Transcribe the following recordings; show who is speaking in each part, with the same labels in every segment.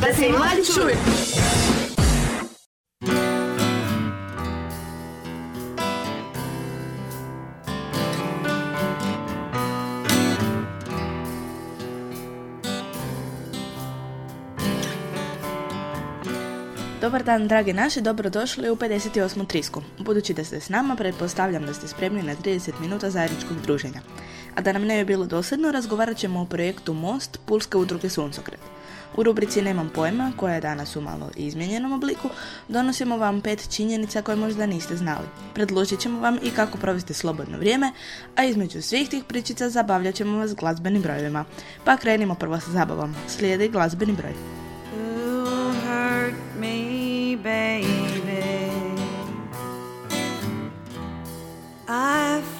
Speaker 1: da se mladi čuju.
Speaker 2: Dobar dan, dragi naši, dobrodošli u 58. trisku. Budući da ste s nama, pretpostavljam da ste spremni na 30 minuta zajedničkog druženja. A da nam ne bi bilo dosadno, razgovarat ćemo o projektu Most Pulske udruge Suncokret. U rubrici Nemam pojma, koja je danas u malo izmijenjenom obliku, donosimo vam pet činjenica koje možda niste znali. Predložit ćemo vam i kako provesti slobodno vrijeme, a između svih tih pričica zabavljat ćemo vas glazbenim brojevima. Pa krenimo prvo sa zabavom. Slijedi glazbeni broj.
Speaker 1: Me. I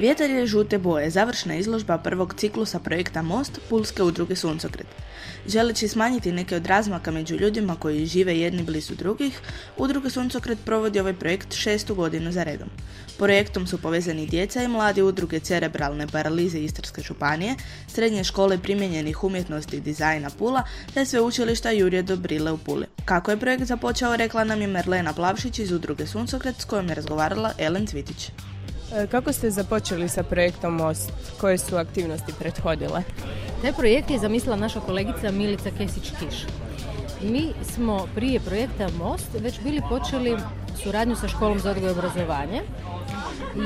Speaker 2: Vjetar je žute boje, završna izložba prvog ciklusa projekta Most Pulske udruge Suncokret. Želeći smanjiti neke od razmaka među ljudima koji žive jedni blizu drugih, udruga Suncokret provodi ovaj projekt šestu godinu za redom. Projektom su povezani djeca i mladi udruge cerebralne paralize Istarske županije, srednje škole primjenjenih umjetnosti i dizajna Pula, te sveučilišta Jurije Dobrile u Puli. Kako je projekt započeo, rekla nam je Merlena Plavšić iz udruge Suncokret s kojom je razgovarala Ellen Cvitić.
Speaker 3: E, kako ste započeli sa projektom Most? Koje su aktivnosti prethodile?
Speaker 4: Taj projekt je zamislila naša kolegica Milica Kesić-Kiš. Mi smo prije projekta Most već bili počeli suradnju sa školom za odgoj i obrazovanje,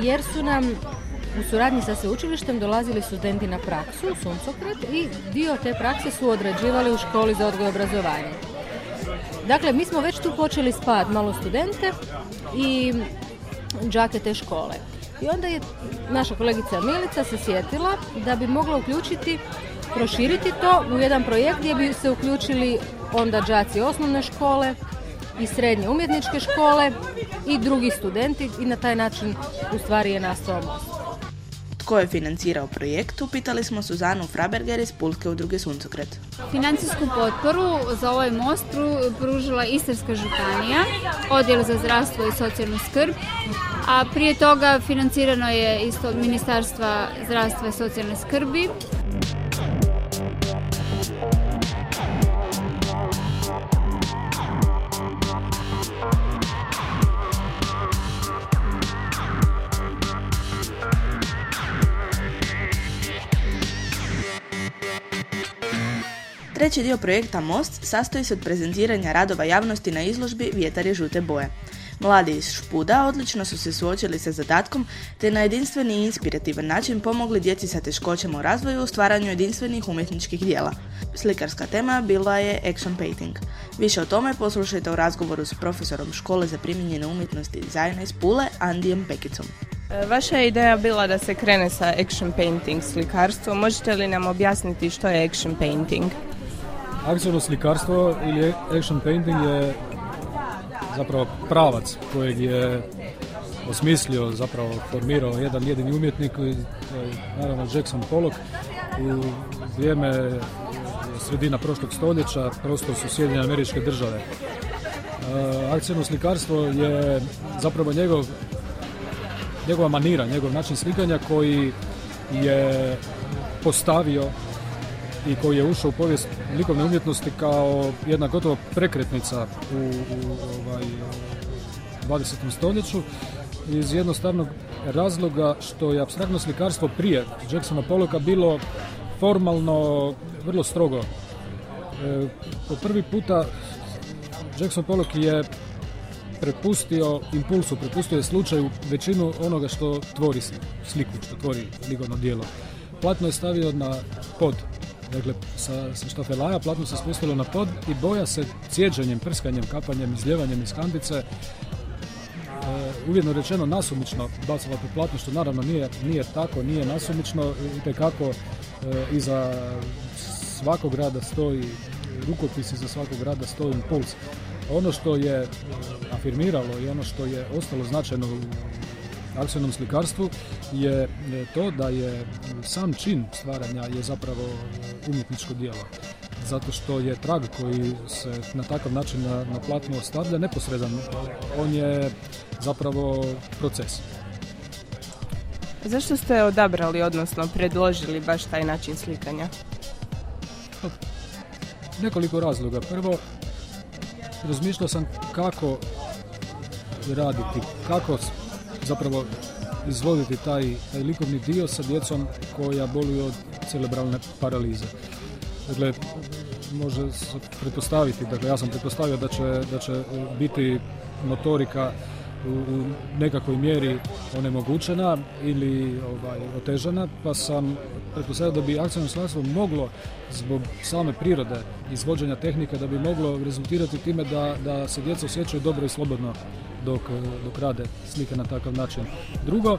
Speaker 4: jer su nam u suradnji sa sveučilištem dolazili studenti na praksu u Suncokret i dio te prakse su odrađivali u školi za odgoj i obrazovanje. Dakle, mi smo već tu počeli spad malo studente i džake te škole. I onda je naša kolegica Milica se sjetila da bi mogla uključiti, proširiti to u jedan projekt gdje bi se uključili onda đaci osnovne škole i srednje umjetničke škole i drugi studenti i na taj način u stvari je nastao most.
Speaker 2: Tko je financirao projekt, upitali smo Suzanu Fraberger iz Pulske udruge Suncokret.
Speaker 5: Financijsku potporu za ovaj most pružila Istarska županija, odjel za zdravstvo i socijalnu skrb, a prije toga financirano je isto od Ministarstva zdravstva i socijalne skrbi.
Speaker 2: Treći dio projekta Most sastoji se od prezentiranja radova javnosti na izložbi Vjetar je žute boje. Mladi iz Špuda odlično su se suočili sa zadatkom te na jedinstveni i inspirativan način pomogli djeci sa teškoćama u razvoju u stvaranju jedinstvenih umjetničkih dijela. Slikarska tema bila je action painting. Više o tome poslušajte u razgovoru s profesorom škole za primijenjene umjetnosti i dizajna iz Pule, Andijem Pekicom.
Speaker 3: E, vaša je ideja bila da se krene sa action painting slikarstvom. Možete li nam objasniti što je action painting?
Speaker 6: Akcijno slikarstvo ili action painting je zapravo pravac kojeg je osmislio, zapravo formirao jedan jedini umjetnik, naravno Jackson Pollock u vrijeme sredina prošlog stoljeća, prostor su Sjedinjene američke države. Akcijno slikarstvo je zapravo njegov, njegova manira, njegov način slikanja koji je postavio i koji je ušao u povijest likovne umjetnosti kao jedna gotovo prekretnica u, u ovaj, 20. stoljeću iz jednostavnog razloga što je abstraktno slikarstvo prije Jacksona Pollocka bilo formalno vrlo strogo. E, po prvi puta Jackson Pollock je prepustio impulsu, prepustio je slučaju većinu onoga što tvori sliku, što tvori likovno djelo. Platno je stavio na pod Dakle, sa, sa štafelaja platno se spustilo na pod i boja se cijeđenjem, prskanjem, kapanjem, izljevanjem iz kandice e, uvjetno rečeno nasumično bacila po platnu, što naravno nije, nije tako, nije nasumično, itekako e, iza svakog rada stoji rukopis, iza svakog rada stoji impuls. Ono što je afirmiralo i ono što je ostalo značajno u akcijnom slikarstvu je to da je sam čin stvaranja je zapravo umjetničko djelo. Zato što je trag koji se na takav način na, na platnu ostavlja neposredan. On je zapravo proces.
Speaker 3: Zašto ste odabrali, odnosno predložili baš taj način slikanja?
Speaker 6: Nekoliko razloga. Prvo, razmišljao sam kako raditi, kako zapravo izvoditi taj, taj likovni dio sa djecom koja boluju od cerebralne paralize. Dakle, može se pretpostaviti, dakle ja sam pretpostavio da će, da će biti motorika u, nekakvoj mjeri onemogućena ili ovaj, otežana, pa sam pretpostavio da bi akcijno slanstvo moglo zbog same prirode izvođenja tehnike da bi moglo rezultirati time da, da se djeca osjećaju dobro i slobodno dok, dok rade slike na takav način. Drugo,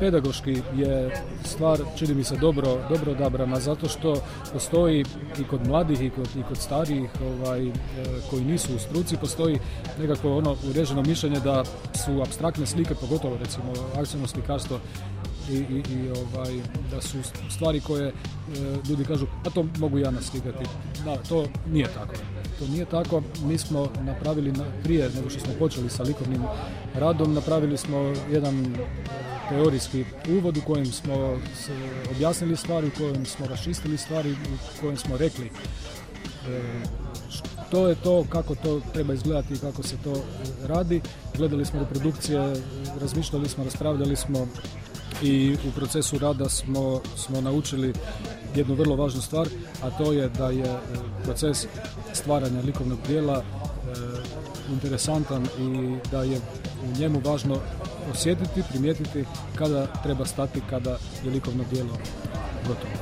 Speaker 6: pedagoški je stvar, čini mi se, dobro, dobro odabrana, zato što postoji i kod mladih i kod, i kod starijih ovaj, e, koji nisu u struci, postoji nekako ono ureženo mišljenje da su abstraktne slike, pogotovo recimo akcijno slikarstvo i, i, i, ovaj, da su stvari koje e, ljudi kažu, a to mogu ja naslikati. Da, to nije tako. To nije tako. Mi smo napravili prije nego što smo počeli sa likovnim radom, napravili smo jedan teorijski uvod u kojem smo objasnili stvari, u kojem smo raščistili stvari, u kojem smo rekli e, što je to, kako to treba izgledati i kako se to radi. Gledali smo reprodukcije, razmišljali smo, raspravljali smo i u procesu rada smo, smo naučili jednu vrlo važnu stvar, a to je da je e, proces stvaranja likovnog dijela e, interesantan i da je u njemu važno osjetiti, primijetiti kada treba stati, kada je likovno dijelo gotovo.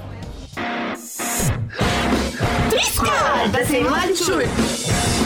Speaker 1: Da se mladi čuju!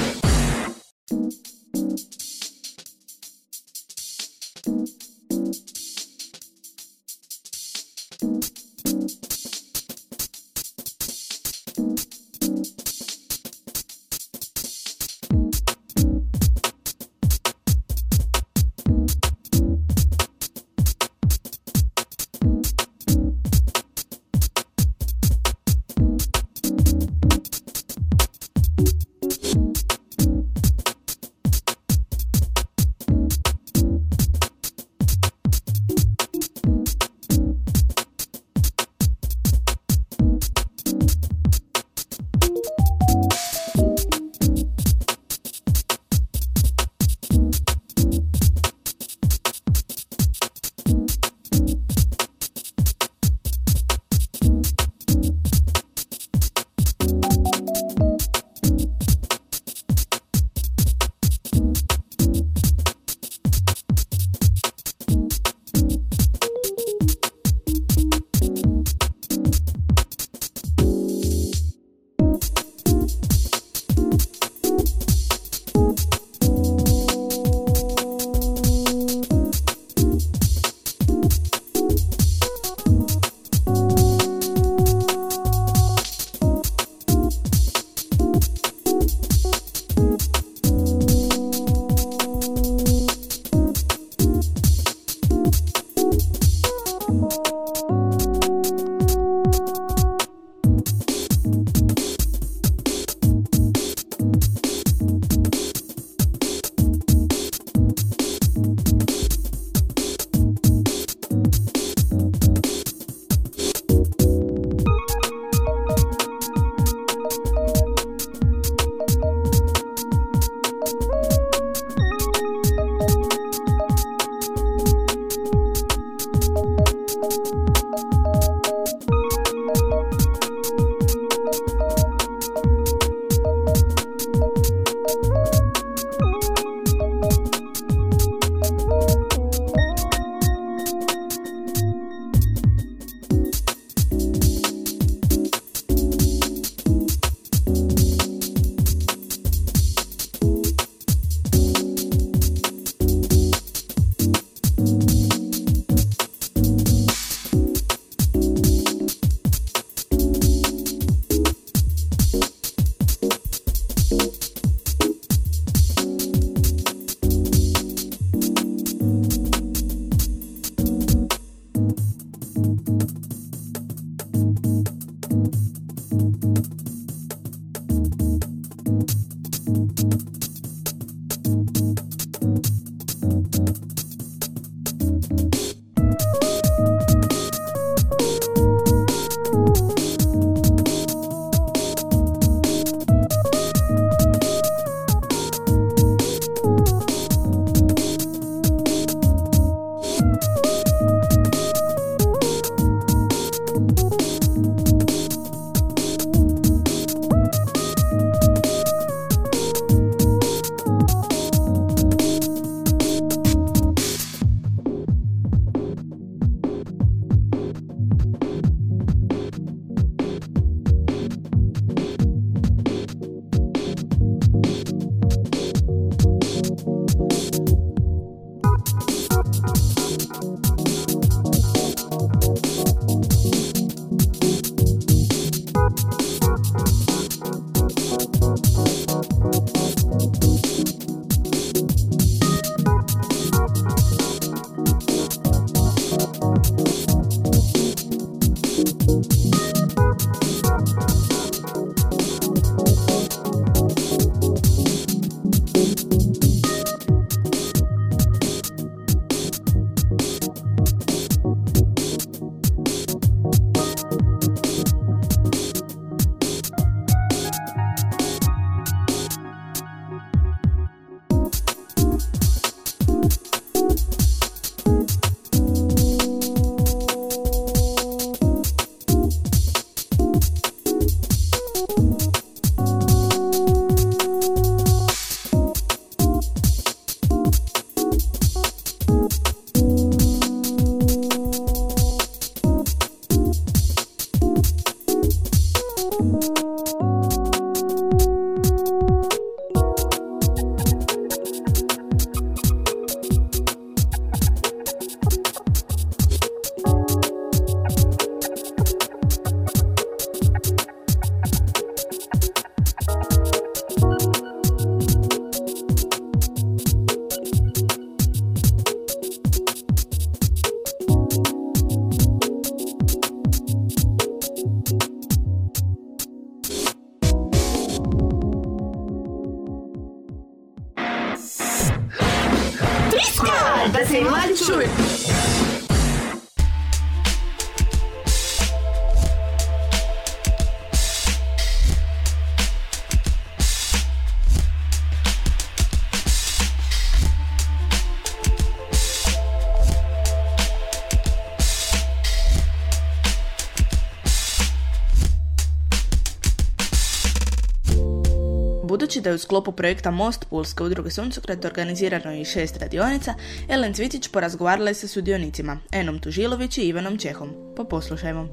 Speaker 7: Da
Speaker 2: je u sklopu projekta Most Pulske udruge Suncokret organizirano i šest radionica, Ellen Cvitić porazgovarala je sa sudionicima, Enom Tužilović i Ivanom Čehom. Pa poslušajmo.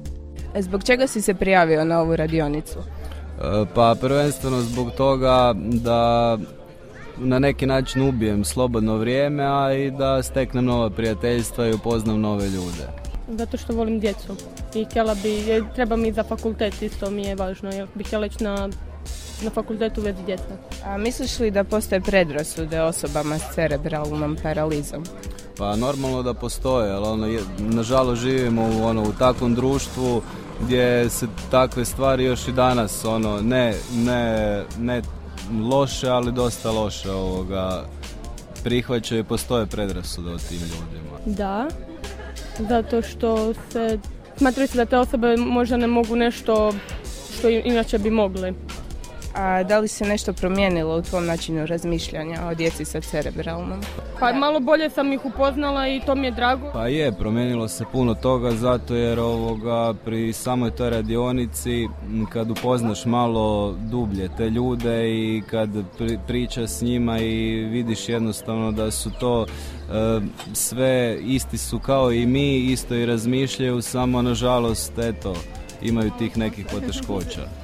Speaker 3: E, Zbog čega si se prijavio na ovu radionicu?
Speaker 8: E, Pa prvenstveno zbog toga da na neki način ubijem slobodno vrijeme, a i da steknem nova prijateljstva i upoznam nove ljude.
Speaker 9: Zato što volim djecu i htjela bi, je- treba mi za fakultet isto mi je važno, jer bih htjela ići na, na fakultet u vezi djeca.
Speaker 3: A misliš li da postoje predrasude osobama s cerebralnom paralizom?
Speaker 8: Pa normalno da postoje, ali ono, je- nažalost živimo u, ono, u takvom društvu gdje se takve stvari još i danas ono, ne, ne, ne loše, ali dosta loše ovoga, prihvaćaju i postoje predrasude o tim ljudima.
Speaker 9: Da, zato što se, smatraju se da te osobe možda ne mogu nešto što inače bi mogli.
Speaker 3: A da li se nešto promijenilo u tvom načinu razmišljanja o djeci sa cerebralnom?
Speaker 9: Pa malo bolje sam ih upoznala i to mi je drago.
Speaker 8: Pa je, promijenilo se puno toga zato jer ovoga pri samoj toj radionici kad upoznaš malo dublje te ljude i kad pri, pričaš s njima i vidiš jednostavno da su to e, sve isti su kao i mi, isto i razmišljaju, samo nažalost eto imaju tih nekih poteškoća.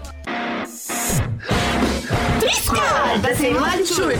Speaker 7: Da se mladi čuju.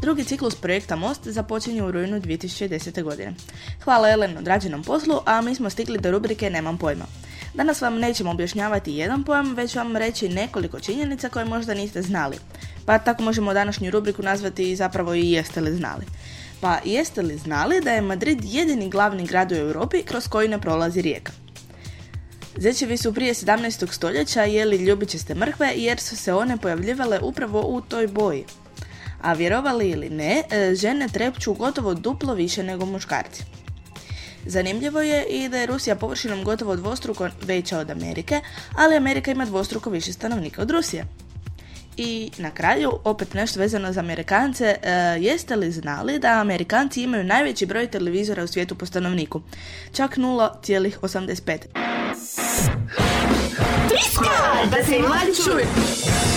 Speaker 2: Drugi ciklus projekta Most započinje u rujnu 2010. godine. Hvala Elen odrađenom poslu, a mi smo stigli do rubrike Nemam pojma. Danas vam nećemo objašnjavati jedan pojam, već vam reći nekoliko činjenica koje možda niste znali. Pa tako možemo današnju rubriku nazvati zapravo i jeste li znali. Pa jeste li znali da je Madrid jedini glavni grad u Europi kroz koji ne prolazi rijeka? Zečevi su prije 17. stoljeća jeli ljubičaste mrkve jer su se one pojavljivale upravo u toj boji. A vjerovali ili ne, e, žene trepću gotovo duplo više nego muškarci. Zanimljivo je i da je Rusija površinom gotovo dvostruko veća od Amerike, ali Amerika ima dvostruko više stanovnika od Rusije. I na kraju, opet nešto vezano za Amerikance, e, jeste li znali da Amerikanci imaju najveći broj televizora u svijetu po stanovniku? Čak 0,85.
Speaker 1: Triska, da se mladi.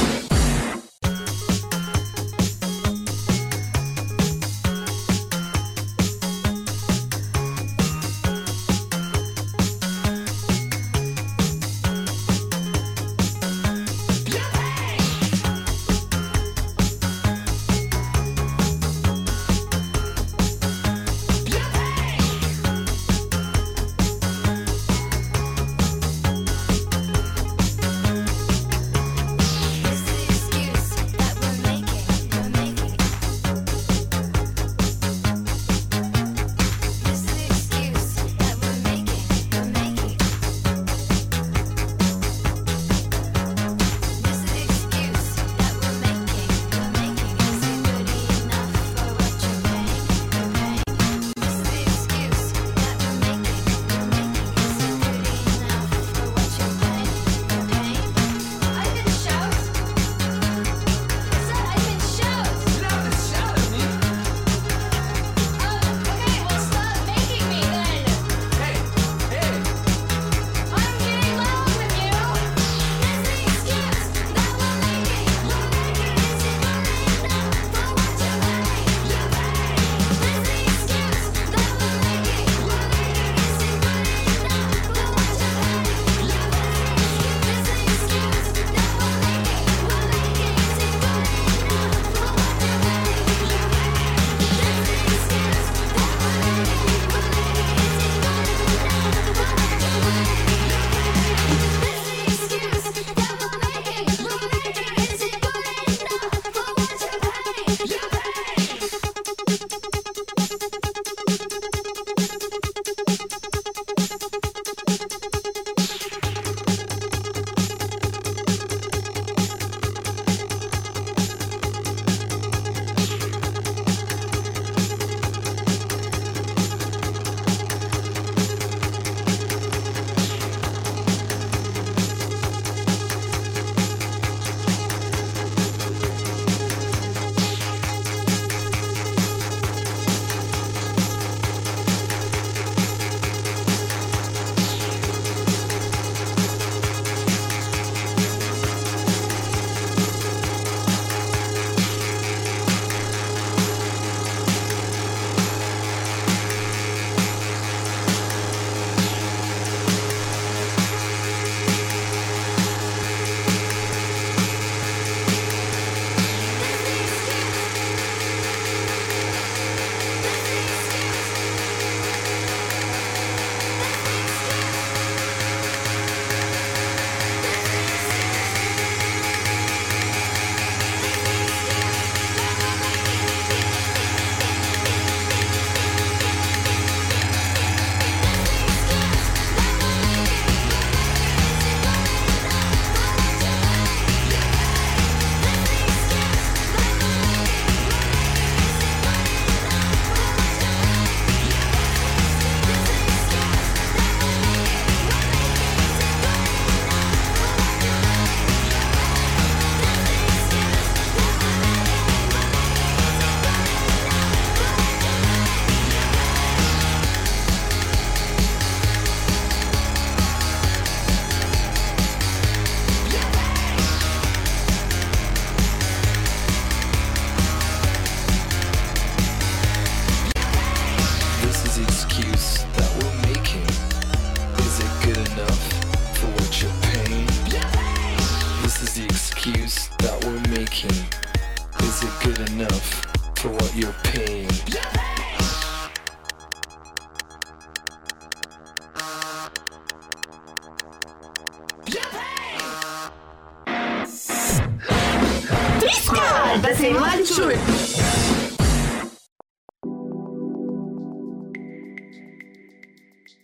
Speaker 1: Čuju.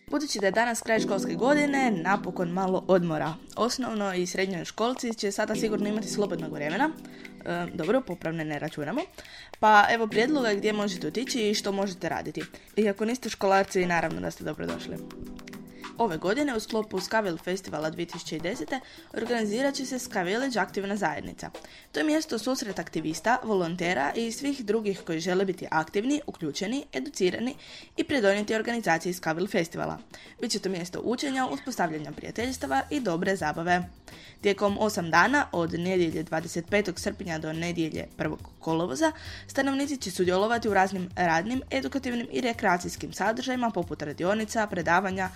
Speaker 2: Budući da je danas kraj školske godine, napokon malo odmora. Osnovno i srednjoj školci će sada sigurno imati slobodnog vremena. E, dobro, popravne ne računamo. Pa evo prijedloga gdje možete otići i što možete raditi. I ako niste školarci, naravno da ste dobrodošli. Ove godine u sklopu Skavil festivala 2010. organizirat će se Skavillage aktivna zajednica. To je mjesto susret aktivista, volontera i svih drugih koji žele biti aktivni, uključeni, educirani i pridonijeti organizaciji Skavil festivala. Biće to mjesto učenja, uspostavljanja prijateljstava i dobre zabave. Tijekom 8 dana, od nedjelje 25. srpnja do nedjelje 1. kolovoza, stanovnici će sudjelovati u raznim radnim, edukativnim i rekreacijskim sadržajima poput radionica, predavanja,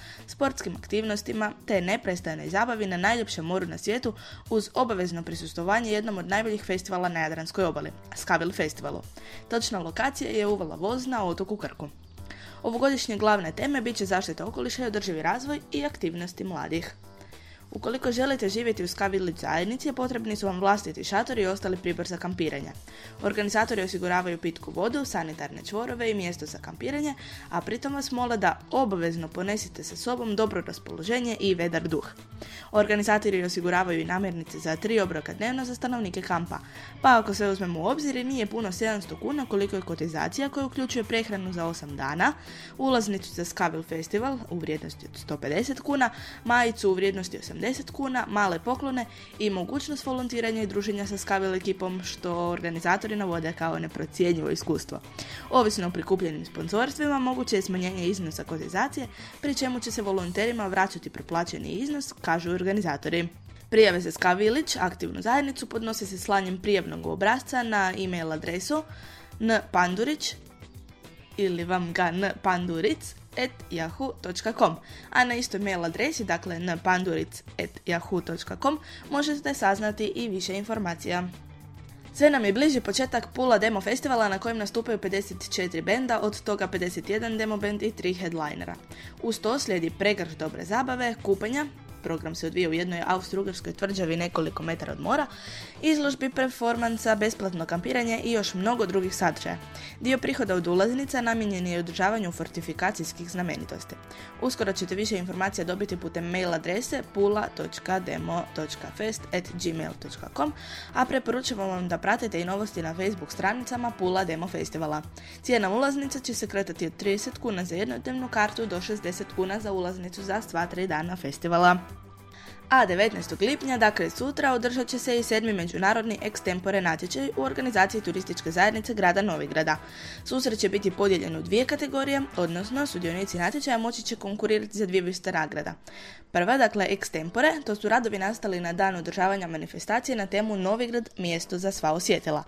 Speaker 2: sportskim aktivnostima te neprestanoj zabavi na najljepšem moru na svijetu uz obavezno prisustovanje jednom od najboljih festivala na Jadranskoj obali, Skavil festivalu. Točna lokacija je uvala voz na otoku Krku. Ovogodišnje glavne teme bit će zaštita okoliša i održivi razvoj i aktivnosti mladih. Ukoliko želite živjeti u Ska Village zajednici, potrebni su vam vlastiti šatori i ostali pribor za kampiranje. Organizatori osiguravaju pitku vodu, sanitarne čvorove i mjesto za kampiranje, a pritom vas mole da obavezno ponesite sa sobom dobro raspoloženje i vedar duh. Organizatori osiguravaju i namirnice za tri obroka dnevno za stanovnike kampa, pa ako se uzmemo u obzir nije puno 700 kuna koliko je kotizacija koja uključuje prehranu za 8 dana, ulaznicu za Skavil festival u vrijednosti od 150 kuna, majicu u vrijednosti 80 kuna, male poklone i mogućnost volontiranja i druženja sa Skavil ekipom što organizatori navode kao neprocjenjivo iskustvo. Ovisno o prikupljenim sponzorstvima moguće je smanjenje iznosa kotizacije, pri čemu će se volonterima vraćati preplaćeni iznos, kažu organizatori. Prijave za Ska aktivnu zajednicu, podnose se slanjem prijavnog obrasca na e-mail adresu npandurić ili vam ga npanduric at yahoo.com, a na istoj mail adresi, dakle npanduric at yahoo.com, možete saznati i više informacija. Sve nam je bliži početak Pula Demo Festivala na kojem nastupaju 54 benda, od toga 51 demo band i 3 headlinera. Uz to slijedi pregrš dobre zabave, kupanja, program se odvija u jednoj austro-ugarskoj tvrđavi nekoliko metara od mora, izložbi performansa, besplatno kampiranje i još mnogo drugih sadržaja. Dio prihoda od ulaznica namijenjen je održavanju fortifikacijskih znamenitosti. Uskoro ćete više informacija dobiti putem mail adrese pula.demo.fest.gmail.com, a preporučujemo vam da pratite i novosti na Facebook stranicama Pula Demo Festivala. Cijena ulaznica će se kretati od 30 kuna za jednodnevnu kartu do 60 kuna za ulaznicu za sva tri dana festivala. A 19. lipnja, dakle sutra, održat će se i sedmi međunarodni extempore natječaj u organizaciji turističke zajednice grada Novigrada. Susret će biti podijeljen u dvije kategorije, odnosno sudionici natječaja moći će konkurirati za dvije vrste nagrada. Prva, dakle extempore, to su radovi nastali na dan održavanja manifestacije na temu Novigrad mjesto za sva osjetila.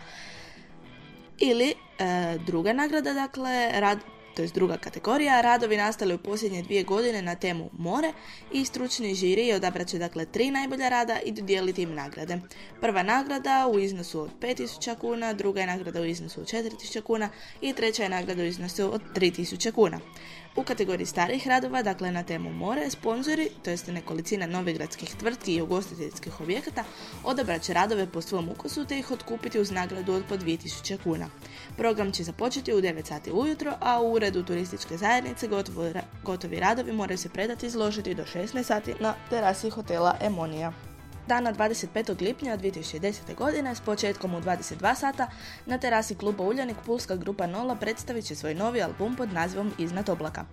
Speaker 2: Ili e, druga nagrada, dakle, rad, to je druga kategorija, radovi nastali u posljednje dvije godine na temu more i stručni žiri odabrat će dakle tri najbolja rada i dodijeliti im nagrade. Prva nagrada u iznosu od 5000 kuna, druga je nagrada u iznosu od 4000 kuna i treća je nagrada u iznosu od 3000 kuna. U kategoriji starih radova, dakle na temu more, sponzori, to jest nekolicina novigradskih tvrtki i ugostiteljskih objekata, odabrat će radove po svom ukusu te ih otkupiti uz nagradu od po 2000 kuna. Program će započeti u 9 sati ujutro, a u uredu turističke zajednice gotovi radovi moraju se predati izložiti do 16 sati na terasi hotela Emonija. Dana 25. lipnja 2010. godine s početkom u 22 sata na terasi kluba Uljanik Pulska grupa Nola predstavit će svoj novi album pod nazivom Iznad oblaka.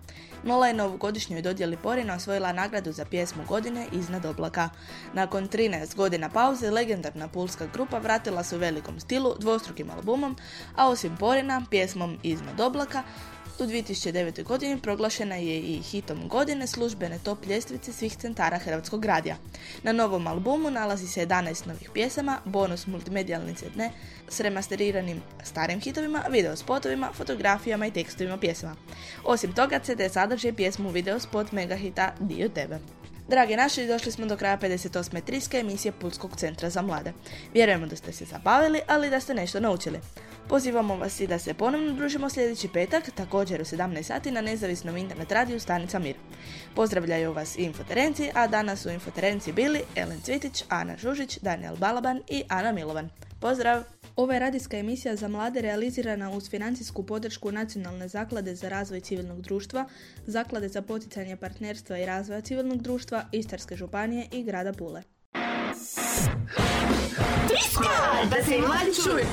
Speaker 2: Nola je na ovogodišnjoj dodjeli Porina osvojila nagradu za pjesmu godine Iznad oblaka. Nakon 13 godina pauze, legendarna pulska grupa vratila se u velikom stilu dvostrukim albumom, a osim Porina, pjesmom Iznad oblaka, u 2009. godini proglašena je i hitom godine službene top ljestvice svih centara Hrvatskog radija. Na novom albumu nalazi se 11 novih pjesama, bonus multimedijalni CD s remasteriranim starim hitovima, video spotovima, fotografijama i tekstovima pjesama. Osim toga, CD sadrži pjesmu video spot megahita Dio tebe. Dragi naši, došli smo do kraja 58. triske emisije Pulskog centra za mlade. Vjerujemo da ste se zabavili, ali da ste nešto naučili. Pozivamo vas i da se ponovno družimo sljedeći petak, također u 17 sati na nezavisnom internet radiju Stanica Mir. Pozdravljaju vas i infoterenci, a danas su infoterenci bili Ellen Cvitić, Ana Žužić, Daniel Balaban i Ana Milovan. Pozdrav! Ovo je radijska emisija za mlade realizirana uz financijsku podršku Nacionalne zaklade za razvoj civilnog društva, Zaklade za poticanje partnerstva i razvoja civilnog društva, Istarske županije i grada Pule.
Speaker 1: Triska! Da se mladi čuju.